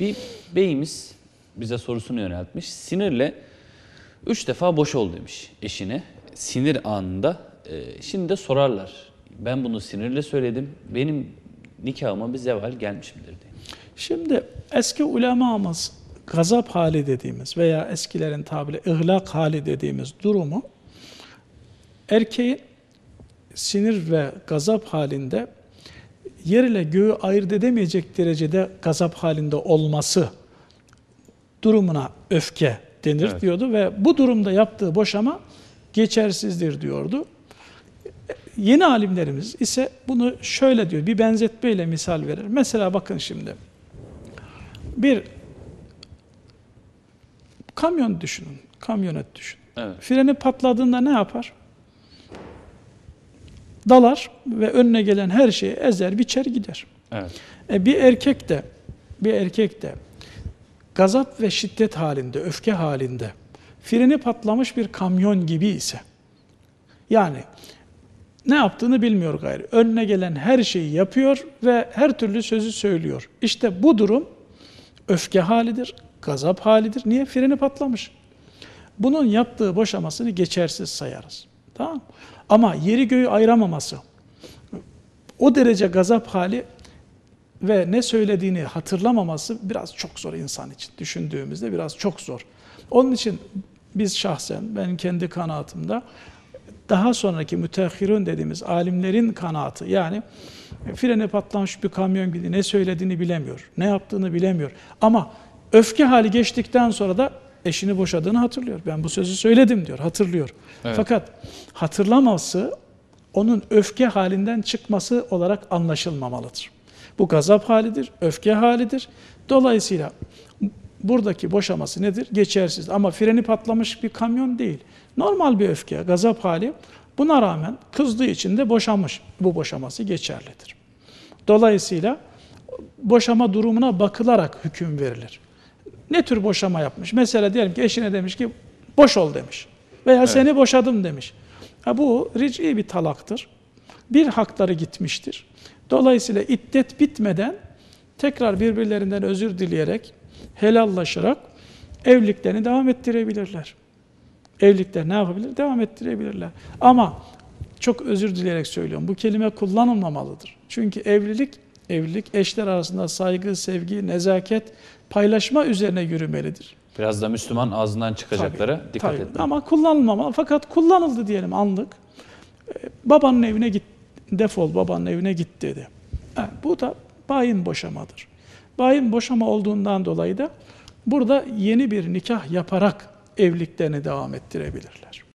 Bir beyimiz bize sorusunu yöneltmiş. Sinirle üç defa boş ol demiş eşine. Sinir anında. E, şimdi de sorarlar. Ben bunu sinirle söyledim. Benim nikahıma bir zeval gelmiş midir diye. Şimdi eski ulemamız gazap hali dediğimiz veya eskilerin tabiri ıhlak hali dediğimiz durumu erkeğin sinir ve gazap halinde yer ile göğü ayırt edemeyecek derecede gazap halinde olması durumuna öfke denir Evet. diyordu ve bu durumda yaptığı boşama geçersizdir diyordu. Yeni alimlerimiz ise bunu şöyle diyor, bir benzetmeyle misal verir. Mesela bakın şimdi, bir kamyon düşünün, kamyonet düşünün. Evet. Freni patladığında ne yapar? Dalar ve önüne gelen her şeyi ezer, biçer gider. Evet. E bir erkek de bir erkek de gazap ve şiddet halinde, öfke halinde freni patlamış bir kamyon gibi ise yani ne yaptığını bilmiyor gayrı. Önüne gelen her şeyi yapıyor ve her türlü sözü söylüyor. İşte bu durum öfke halidir, gazap halidir. Niye? Freni patlamış. Bunun yaptığı boşamasını geçersiz sayarız. Tamam? Ama yeri göğü ayıramaması, o derece gazap hali ve ne söylediğini hatırlamaması biraz çok zor insan için. Düşündüğümüzde biraz çok zor. Onun için biz şahsen, ben kendi kanaatimde daha sonraki müteahhirun dediğimiz alimlerin kanaatı yani freni patlamış bir kamyon gibi ne söylediğini bilemiyor, ne yaptığını bilemiyor. Ama öfke hali geçtikten sonra da eşini boşadığını hatırlıyor. Ben bu sözü söyledim diyor, hatırlıyor. Evet. Fakat hatırlaması onun öfke halinden çıkması olarak anlaşılmamalıdır. Bu gazap halidir, öfke halidir. Dolayısıyla buradaki boşaması nedir? Geçersiz. Ama freni patlamış bir kamyon değil. Normal bir öfke, gazap hali. Buna rağmen kızdığı için de boşamış. Bu boşaması geçerlidir. Dolayısıyla boşama durumuna bakılarak hüküm verilir. Ne tür boşama yapmış? Mesela diyelim ki eşine demiş ki boş ol demiş. Veya seni boşadım demiş. Ha, bu ric'i bir talaktır. Bir hakları gitmiştir. Dolayısıyla iddet bitmeden tekrar birbirlerinden özür dileyerek, helallaşarak evliliklerini devam ettirebilirler. Evlilikler ne yapabilir? Devam ettirebilirler. Ama çok özür dileyerek söylüyorum. Bu kelime kullanılmamalıdır. Çünkü evlilik, evlilik eşler arasında saygı, sevgi, nezaket, paylaşma üzerine yürümelidir. Biraz da Müslüman ağzından çıkacaklara Tabii, dikkat tabii. etmek. Ama kullanılmamalı. Fakat kullanıldı diyelim anlık. Ee, Babanın evine git, defol babanın evine git dedi. Ha, bu da bayin boşamadır. Bayin boşama olduğundan dolayı da burada yeni bir nikah yaparak evliliklerini devam ettirebilirler.